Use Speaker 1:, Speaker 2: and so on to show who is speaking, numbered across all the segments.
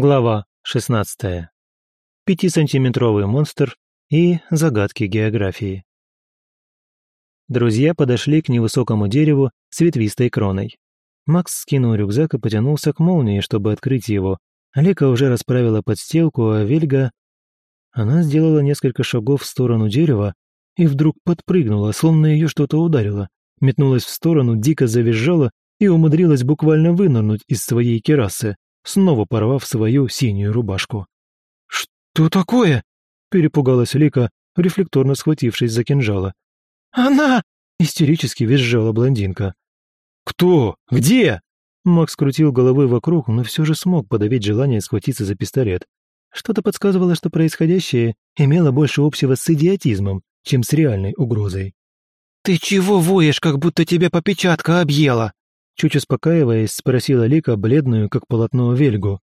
Speaker 1: Глава 16. Пятисантиметровый монстр и загадки географии. Друзья подошли к невысокому дереву с ветвистой кроной. Макс скинул рюкзак и потянулся к молнии, чтобы открыть его. Лика уже расправила подстилку, а Вельга... Она сделала несколько шагов в сторону дерева и вдруг подпрыгнула, словно ее что-то ударило, метнулась в сторону, дико завизжала и умудрилась буквально вынырнуть из своей керасы снова порвав свою синюю рубашку. «Что такое?» – перепугалась Лика, рефлекторно схватившись за кинжала. «Она!» – истерически визжала блондинка. «Кто? Где?» Макс крутил головой вокруг, но все же смог подавить желание схватиться за пистолет. Что-то подсказывало, что происходящее имело больше общего с идиотизмом, чем с реальной угрозой.
Speaker 2: «Ты чего воешь, как будто тебя попечатка объела?»
Speaker 1: Чуть успокаиваясь, спросила Лика бледную, как полотно, Вельгу.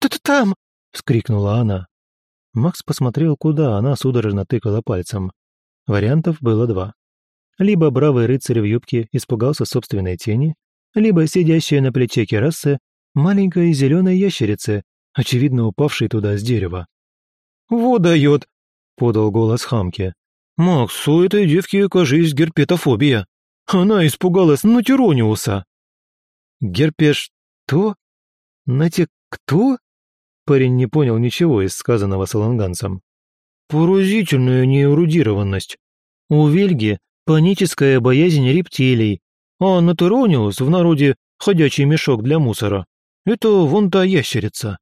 Speaker 2: «Ты-ты там!»
Speaker 1: — вскрикнула она. Макс посмотрел, куда она судорожно тыкала пальцем. Вариантов было два. Либо бравый рыцарь в юбке испугался собственной тени, либо сидящая на плече керасы маленькая зеленая ящерица, очевидно упавшей туда с дерева.
Speaker 2: «Вот дает!» — подал голос Хамки. «Макс, у этой девки, кажись, герпетофобия. Она испугалась Натюрониуса!»
Speaker 1: Герпеш... то? Нате кто? Парень не понял ничего из сказанного саланганцем.
Speaker 2: Поразительная неэрудированность. У Вельги паническая боязнь рептилий, а Натурониус в народе ходячий мешок для мусора. Это вон та ящерица.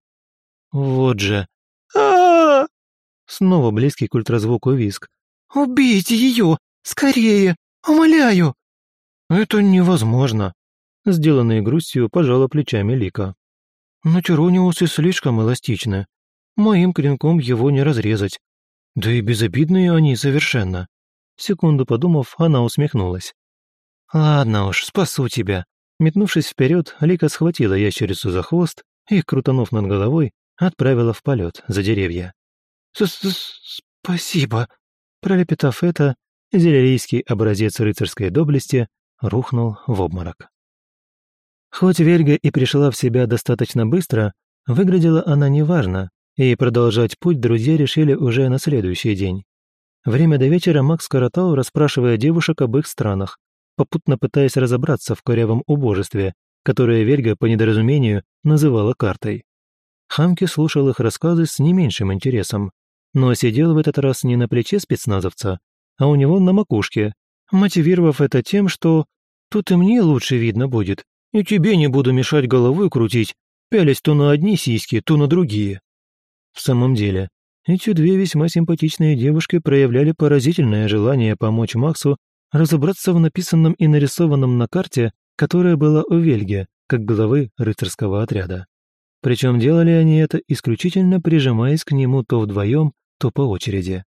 Speaker 1: Вот же.
Speaker 2: а
Speaker 1: Снова близкий к ультразвуку виск.
Speaker 2: «Убейте ее! Скорее! Умоляю!»
Speaker 1: «Это невозможно!» Сделанной грустью пожала плечами Лика. Но Тюрониусы слишком эластичны. Моим клинком его не разрезать. Да и безобидные они совершенно. Секунду подумав, она усмехнулась. «Ладно уж, спасу тебя». Метнувшись вперед, Лика схватила ящерицу за хвост и, крутанув над головой, отправила в полет за деревья.
Speaker 2: С -с «Спасибо»,
Speaker 1: пролепетав это, зелерийский образец рыцарской доблести рухнул в обморок. Хоть Вельга и пришла в себя достаточно быстро, выглядела она неважно, и продолжать путь друзья решили уже на следующий день. Время до вечера Макс коротал, расспрашивая девушек об их странах, попутно пытаясь разобраться в корявом убожестве, которое Вельга по недоразумению называла картой. Хамки слушал их рассказы с не меньшим интересом, но сидел в этот раз не на плече спецназовца, а у него на макушке, мотивировав это тем, что «тут и мне лучше видно будет, и тебе не буду мешать головой крутить, пялясь то на одни сиськи, то на другие». В самом деле, эти две весьма симпатичные девушки проявляли поразительное желание помочь Максу разобраться в написанном и нарисованном на карте, которая была у Вельги, как главы рыцарского отряда. Причем делали они это исключительно прижимаясь к нему то вдвоем, то по очереди.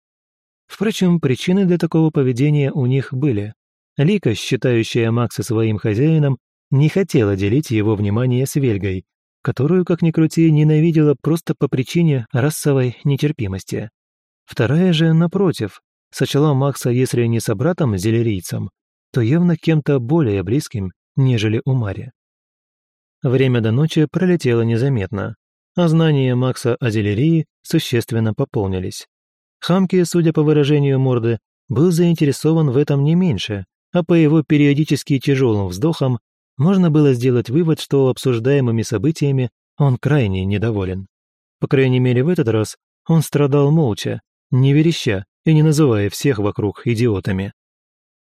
Speaker 1: Впрочем, причины для такого поведения у них были. Лика, считающая Макса своим хозяином, не хотела делить его внимание с Вельгой, которую, как ни крути, ненавидела просто по причине расовой нетерпимости. Вторая же, напротив, сочла Макса, если не собратом-зелерийцем, то явно кем-то более близким, нежели у Мари. Время до ночи пролетело незаметно, а знания Макса о зелерии существенно пополнились. Хамки, судя по выражению морды, был заинтересован в этом не меньше, а по его периодически тяжелым вздохам можно было сделать вывод, что обсуждаемыми событиями он крайне недоволен. По крайней мере, в этот раз он страдал молча, не вереща и не называя всех вокруг идиотами.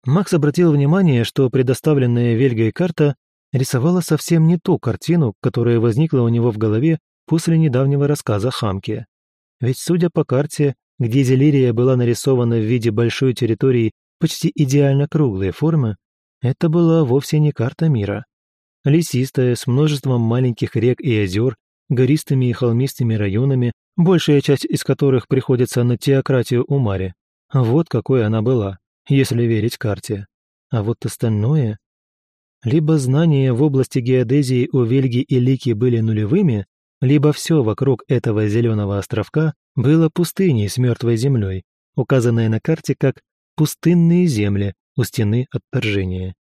Speaker 1: Макс обратил внимание, что предоставленная Вельгой карта рисовала совсем не ту картину, которая возникла у него в голове после недавнего рассказа Хамки. Ведь, судя по карте, где Зелирия была нарисована в виде большой территории почти идеально круглой формы, это была вовсе не карта мира. Лесистая, с множеством маленьких рек и озер, гористыми и холмистыми районами, большая часть из которых приходится на теократию Умари. Вот какой она была, если верить карте. А вот остальное... Либо знания в области геодезии у Вельги и Лики были нулевыми, либо все вокруг этого зеленого островка было пустыней с мертвой землей, указанной на карте как «пустынные земли», у стены отторжения.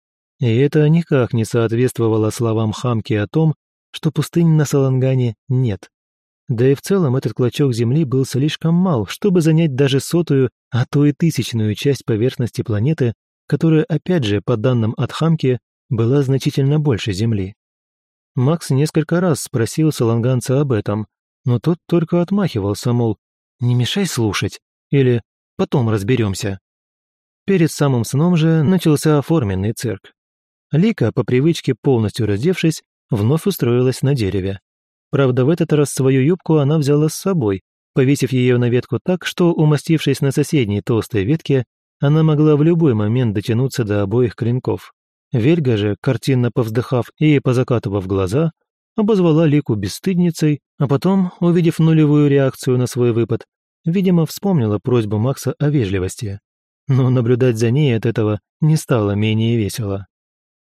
Speaker 1: И это никак не соответствовало словам Хамки о том, что пустынь на Салангане нет. Да и в целом этот клочок земли был слишком мал, чтобы занять даже сотую, а то и тысячную часть поверхности планеты, которая, опять же, по данным от Хамки, была значительно больше Земли. Макс несколько раз спросил саланганца об этом, но тот только отмахивался, мол, «Не мешай слушать» или «Потом разберемся». Перед самым сном же начался оформленный цирк. Лика, по привычке полностью раздевшись, вновь устроилась на дереве. Правда, в этот раз свою юбку она взяла с собой, повесив ее на ветку так, что, умастившись на соседней толстой ветке, она могла в любой момент дотянуться до обоих клинков. Вельга же, картинно повздыхав и позакатывав глаза, обозвала Лику бесстыдницей, а потом, увидев нулевую реакцию на свой выпад, видимо, вспомнила просьбу Макса о вежливости. Но наблюдать за ней от этого не стало менее весело.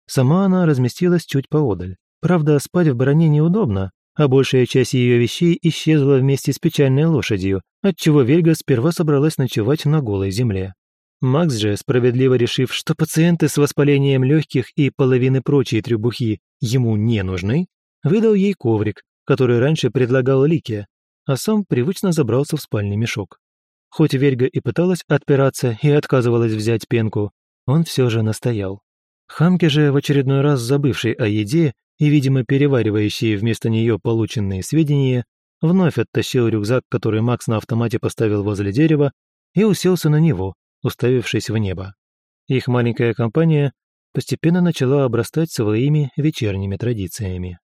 Speaker 1: Сама она разместилась чуть поодаль. Правда, спать в броне неудобно, а большая часть ее вещей исчезла вместе с печальной лошадью, отчего Вельга сперва собралась ночевать на голой земле. Макс же, справедливо решив, что пациенты с воспалением легких и половины прочей трюбухи ему не нужны, выдал ей коврик, который раньше предлагал Лике, а сам привычно забрался в спальный мешок. Хоть Вельга и пыталась отпираться и отказывалась взять пенку, он все же настоял. Хамке же, в очередной раз забывший о еде и, видимо, переваривающий вместо нее полученные сведения, вновь оттащил рюкзак, который Макс на автомате поставил возле дерева, и уселся на него, уставившись в небо. Их маленькая компания постепенно начала обрастать своими вечерними традициями.